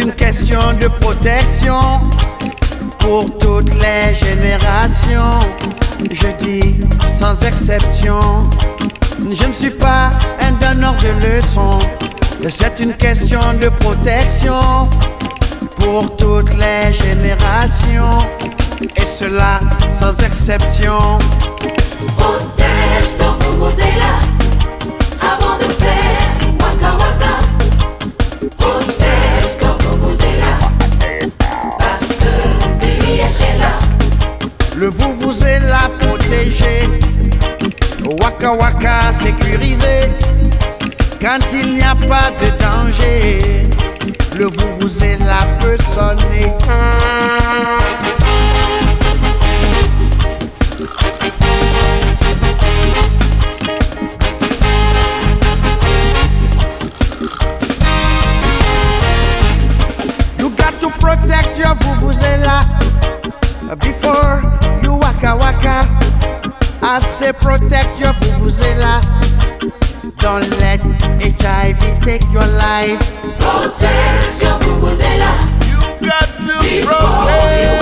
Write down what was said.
une question de protection pour toutes les générations. Je dis sans exception, je ne suis pas un donneur de leçons. C'est une question de protection pour toutes les générations. Et cela sans exception. Protège ton là Le vous vous est là protégé. Waka waka sécurisé. Quand il n'y a pas de danger, le vous vous est là peut sonner. I say protect your fufuzela. Don't let HIV take your life. Protect your fufuzela You got to Before protect.